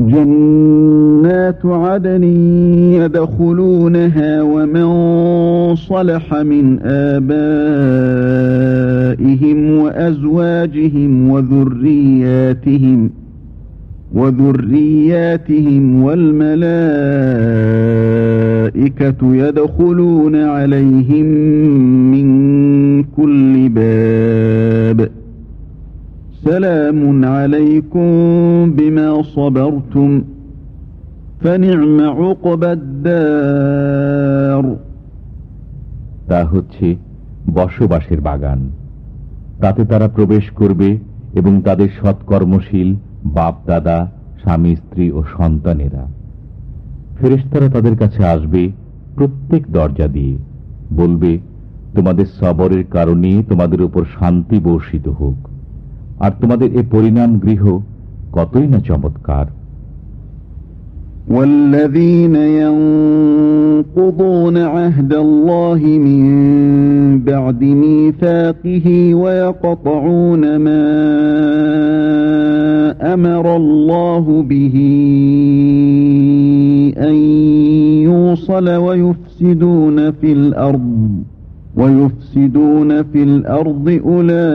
جنات عدن يدخلونها ومن صلح من آبائهم وأزواجهم وذرياتهم وذرياتهم والملائكة يدخلون عليهم من সালাম আলাইকুম বিমা صبرتم فنعم عقبى الدار তা হচ্ছে বসবাসের বাগান তাতে তারা প্রবেশ করবে এবং তাদের সৎকর্মশীল বাপ দাদা স্বামী স্ত্রী ও সন্তানেরা ফেরেশতারা তাদের কাছে আসবে প্রত্যেক দরজা দিয়ে বলবে তোমাদের সবরের কারণে তোমাদের উপর শান্তি বর্ষিত হোক আর তোমাদের এ পরিণাম গৃহ কতই না চমৎকার والذين ينقضون عهد الله من بعد ميثاقه ويقطعون ما أمر الله به أن يوصل ويفسدون في الأرض ويفسدون في الأرض أولئك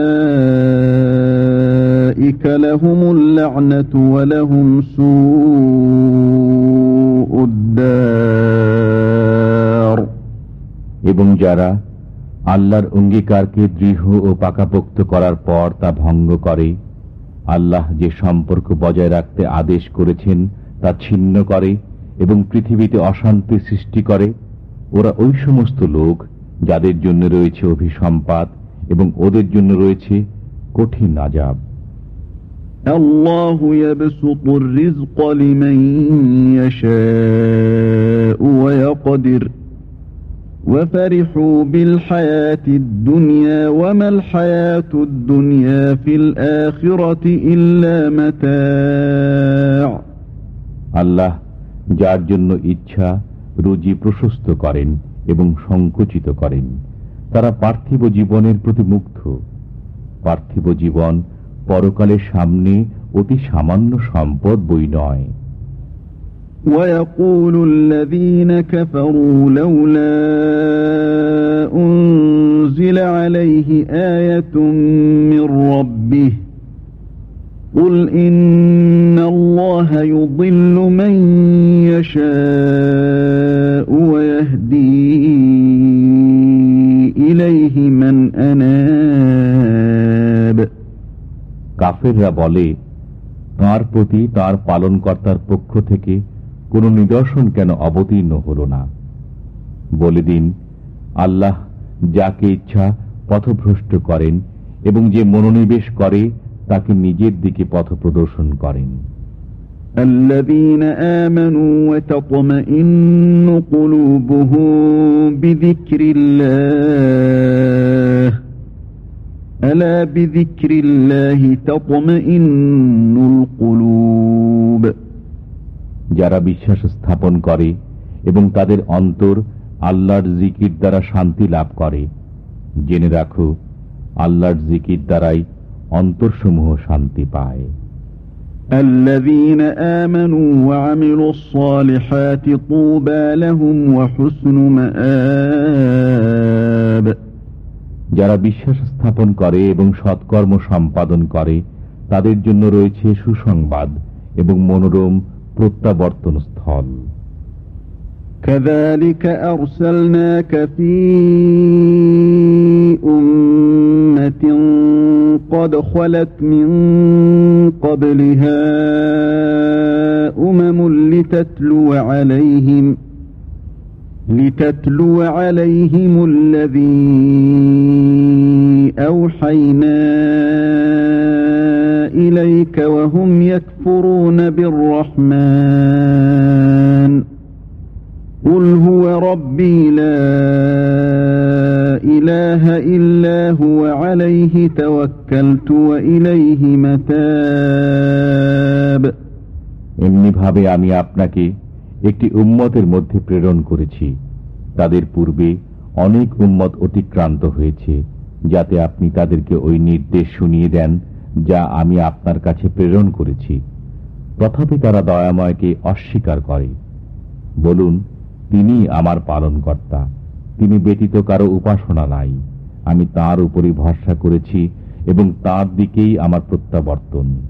لهم اللعنة ولهم سوء الدار এবং যারা আল্লাহর অঙ্গীকারকে দৃঢ় ও পাকাপোক্ত করার পর তা ভঙ্গ করে আল্লাহ যে সম্পর্ক বজায় রাখতে আদেশ করেছেন তা ছিন্ন করে এবং পৃথিবীতে অশান্তি সৃষ্টি করে ওরা ওই সমস্ত লোক যাদের জন্য রয়েছে অভিসম্পাত এবং ওদের জন্য রয়েছে কঠিন আজাব الله يبسط الرزق لمن يشاء ويقدر وفرحوا بالحياة الدنيا وما الحياة الدنيا في الآخرة إلا متاع আল্লাহ যার জন্য ইচ্ছা রুজি প্রশস্ত করেন এবং সংকুচিত করেন তারা পার্থিব জীবনের প্রতি মুগ্ধ পার্থিব জীবন পরকালের সামনে অতি সামান্য সম্পদ বই নয় ويقول الذين كفروا لولا أنزل عليه آية من ربه قل إن الله يضل কাফেররা বলে তাঁর প্রতি তাঁর পালনকর্তার পক্ষ থেকে কোন নিদর্শন কেন অবতীর্ণ হল না বলে দিন আল্লাহ যাকে ইচ্ছা পথভ্রষ্ট করেন এবং যে মনোনিবেশ করে তাকে নিজের দিকে পথ প্রদর্শন করেন الذين آمنوا وتطمئن قلوبهم بذكر الله যারা বিশ্বাস স্থাপন করে এবং তাদের অন্তর আল্লাহর জিকির দ্বারা শান্তি লাভ করে জেনে রাখো আল্লাহর জিকির দ্বারাই অন্তরসমূহ শান্তি পায় الذين آمنوا وعملوا الصالحات طوبى لهم وحسن مآب যারা বিশ্বাস স্থাপন করে এবং সৎকর্ম সম্পাদন করে তাদের জন্য রয়েছে সুসংবাদ এবং মনোরম প্রত্যাবর্তন স্থল كذلك أرسلناك في أمة قد خلت من قبلها أمم لتتلو عليهم لتتلو عليهم الذي أوحينا إليك وهم يكفرون بالرحمن قل هو ربي لا إله إلا هو عليه توكلت وإليه متاب এমনিভাবে আমি আপনাকে একটি উম্মতের মধ্যে প্রেরণ করেছি। তাদের পূর্বে অনেক উম্মত অতিক্রান্ত হয়েছে, যাতে আপনি তাদেরকে ওই নির্দেশ শুনিয়ে দেন যা আমি আপনার কাছে প্রেরণ করেছি। তথাপি তারা দয়াময়কে অস্বীকার করে। বলুন, তিনি আমার পালনকর্তা। তিনি ব্যতীত কারও উপাসনা নাই। আমি তার উপরই ভরসা করেছি এবং তার দিকেই আমার প্রত্যাবর্তন।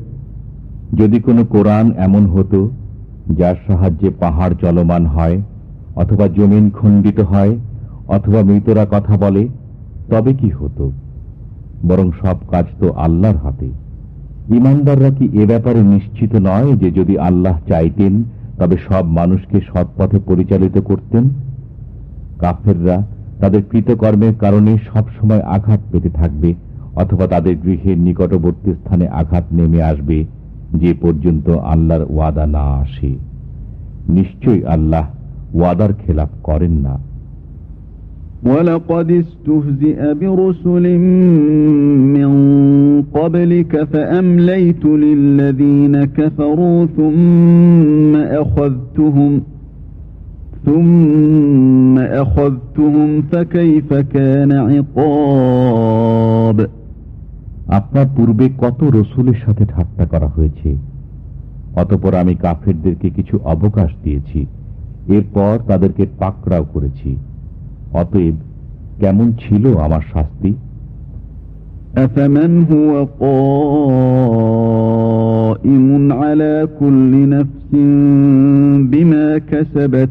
যদি কোনো কোরআন এমন হতো, যার সাহায্যে পাহাড় চলমান হয়, অথবা জমিন খণ্ডিত হয়, অথবা মৃতরা কথা বলে, তবে কি হতো? বরং সব কাজ তো আল্লাহর হাতে। ইমানদাররা কি এ ব্যাপারে নিশ্চিত নয় যে যদি আল্লাহ চাইতেন, তবে সব মানুষকে সৎ পথে পরিচালিত করতেন? কাফেররা তাদের কৃতকর্মের কারণে সব সময় আঘাত পেতে থাকবে, অথবা তাদের গৃহের নিকটবর্তী স্থানে আঘাত নেমে আসবে। যে পর্যন্ত আল্লাহর ওয়াদা না আসে নিশ্চয়ই আল্লাহ ওয়াদার খেলাপ করেন না ولقد استهزئ برسل من قبلك فأمليت للذين كفروا ثم أخذتهم ثم أخذتهم فكيف كان عقاب আপনার পূর্বে কত রসুলের সাথে ঠাট্টা করা হয়েছে অতপর আমি কাফেরদেরকে কিছু অবকাশ দিয়েছি এরপর তাদেরকে পাকড়াও করেছি অতএব কেমন ছিল আমার শাস্তি أفمن هو قائم على كل نفس بما كسبت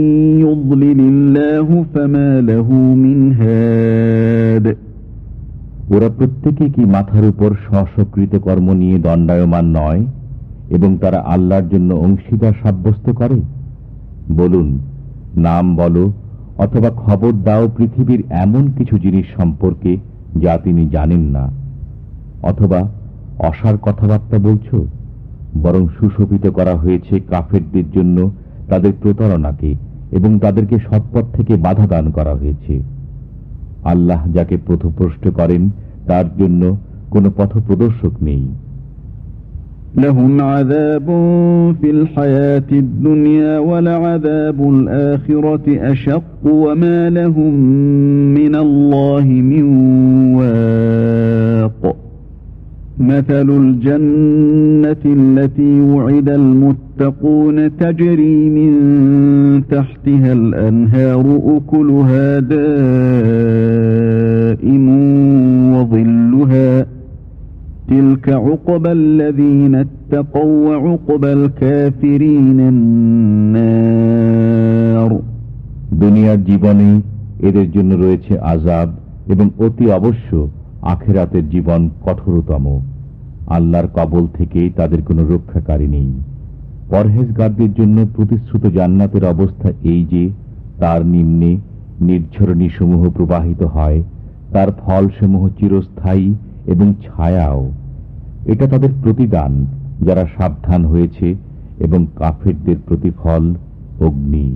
ওরা প্রত্যেকে কি মাথার উপর স্বস্বকৃত কর্ম নিয়ে দণ্ডায়মান নয় এবং তারা আল্লাহর জন্য অংশীদার সাব্যস্ত করে? বলুন, নাম বলো অথবা খবর দাও পৃথিবীর এমন কিছু জিনিস সম্পর্কে যা তিনি জানেন না। অথবা অসার কথাবার্তা বলছ? বরং সুশোভিত করা হয়েছে কাফেরদের জন্য তাদের প্রতারণাকে। এবং তাদেরকে সৎপথ থেকে বাধা দান করা হয়েছে আল্লাহ যাকে পথপ্রষ্ট করেন তার জন্য কোনো পথ প্রদর্শক নেই لهم عذاب في الحياة الدنيا ولعذاب الآخرة أشق وما لهم من الله من واق مثل الجنة التي وعد المتقون تجري من تحتها الأنهار أكلها دائم وظلها تلك عقبى الذين اتقوا وعقبى الكافرين النار দুনিয়ার জীবনে এদের জন্য রয়েছে আজাব এবং অতি অবশ্য আখেরাতের জীবন কঠোরতম আল্লাহর কবল থেকে তাদের কোনো রক্ষাকারী নেই। পরহেজগারদের জন্য প্রতিশ্রুত জান্নাতের অবস্থা এই যে, তার নিম্নে নির্ঝরণী সমূহ প্রবাহিত হয়, তার ফলসমূহ চিরস্থায়ী এবং ছায়াও। এটা তাদের প্রতিদান, যারা সাবধান হয়েছে এবং কাফেরদের প্রতিফল অগ্নি।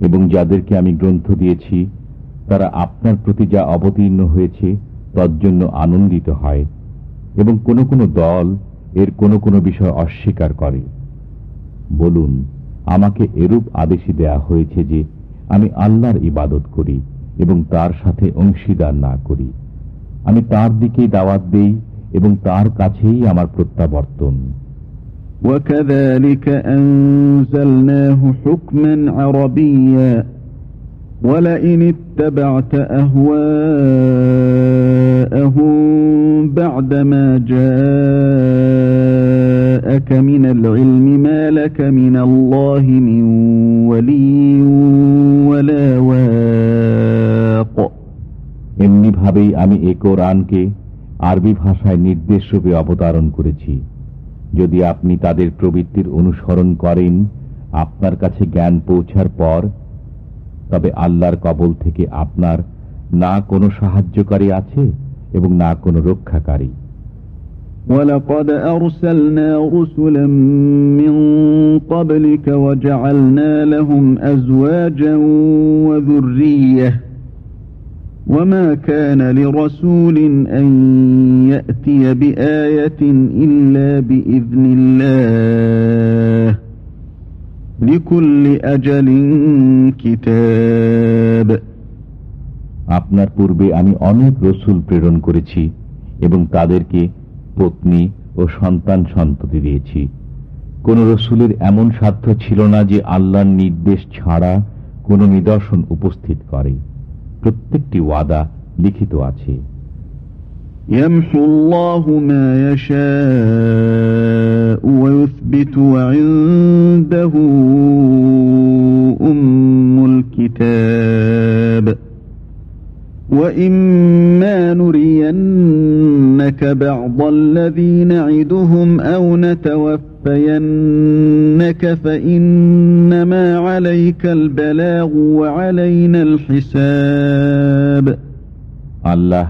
এবং যাদেরকে আমি গ্রন্থ দিয়েছি, তারা আপনার প্রতি যা অবতীর্ণ হয়েছে তজ্জন্য আনন্দিত হয় এবং কোনো কোনো দল এর কোন কোন বিষয় অস্বীকার করে। বলুন, আমাকে এরূপ আদেশই দেয়া হয়েছে যে আমি আল্লাহর ইবাদত করি এবং তার সাথে অংশীদার না করি। আমি তার দিকেই দাওয়াত দেই এবং তার কাছেই আমার প্রত্যাবর্তন। وكذلك أنزلناه حكما عربيا ولئن اتبعت أهواءهم بعدما جاءك من العلم ما لك من الله من ولي ولا واق এমনিভাবেই আমি এ কোরআনকে আরবি ভাষায় নির্দেশ রূপে অবতারণ করেছি যদি আপনি তাদের প্রবৃত্তির অনুসরণ করেন আপনার কাছে জ্ঞান পৌঁছার পর তবে আল্লাহর কবল থেকে আপনার না কোনো সাহায্যকারী আছে এবং না কোনো রক্ষাকারী ولقد أرسلنا رسلا من قبلك وجعلنا لهم أزواجا وذرية وما كان لرسول أن يأتي بآية إلا بإذن الله لكل أجل كتاب আপনার পূর্বে আমি অনেক রসুল প্রেরণ করেছি এবং তাদেরকে পত্নী ও সন্তান সন্ততি দিয়েছি কোন রসুলের এমন সাধ্য ছিল না যে আল্লাহর নির্দেশ ছাড়া কোন নিদর্শন উপস্থিত করে প্রত্যেকটি ওয়াদা লিখিত আছে يمحو الله ما يشاء ويثبت وعنده أم الكتاب وإما نرينك بعض الذي نعدهم أو نتوفينك فإنما عليك البلاغ وعلينا الحساب আল্লাহ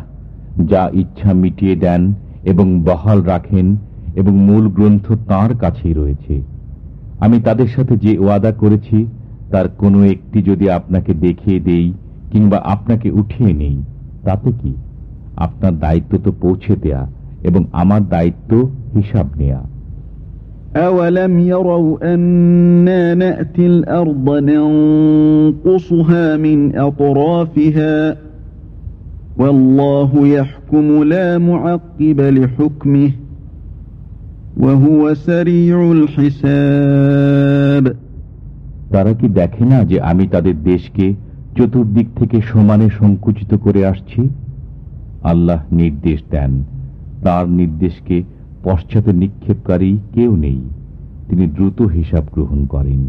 যা ইচ্ছা মিটিয়ে দেন এবং বহাল রাখেন এবং মূল গ্রন্থ তার কাছেই রয়েছে আমি তাদের সাথে যে ওয়াদা করেছি তার কোনো একটি যদি আপনাকে দেখিয়ে দেই কিংবা আপনাকে উঠিয়ে নেই তাতে কি আপনার দায়িত্ব তো পৌঁছে দেয়া এবং আমার দায়িত্ব হিসাব নেয়া أولم يروا أنا نأتي الأرض ننقصها من أطرافها والله يحكم لا معقب لحكمه وهو سريع الحساب তারা কি দেখে না যে আমি তাদের দেশকে চতুর্দিক থেকে সমানে সংকুচিত করে আসছি আল্লাহ নির্দেশ দেন তার নির্দেশকে পশ্চাতে নিক্ষেপকারী কেউ নেই তিনি দ্রুত হিসাব গ্রহণ করেন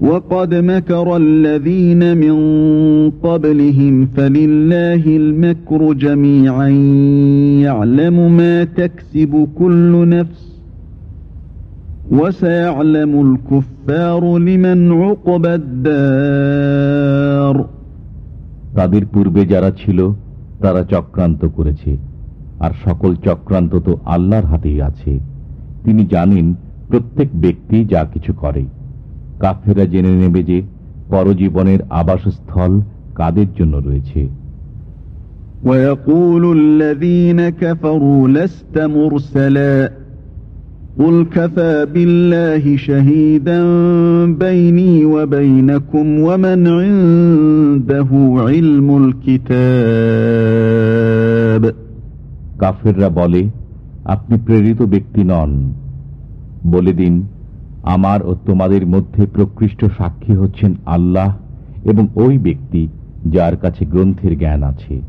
وقد مكر الذين من قبلهم فلله المكر جميعا يعلم ما تكسب كل نفس وسيعلم الكفار لمن عقب الدار তাদের পূর্বে যারা ছিল তারা চক্রান্ত করেছে আর সকল চক্রান্ত তো আল্লাহর হাতেই আছে তিনি জানেন প্রত্যেক ব্যক্তি যা কিছু করে কাফেরা জেনে নেবে যে পরজীবনের আবাসস্থল কাদের জন্য রয়েছে ويقول الذين كفروا لست مرسلا قل كفى بالله شهيدا بيني وبينكم ومن عنده علم الكتاب কাফেররা বলে, আপনি প্রেরিত ব্যক্তি নন। বলে দিন, আমার ও তোমাদের মধ্যে প্রকৃষ্ট সাক্ষী হচ্ছেন আল্লাহ এবং ওই ব্যক্তি যার কাছে গ্রন্থের জ্ঞান আছে।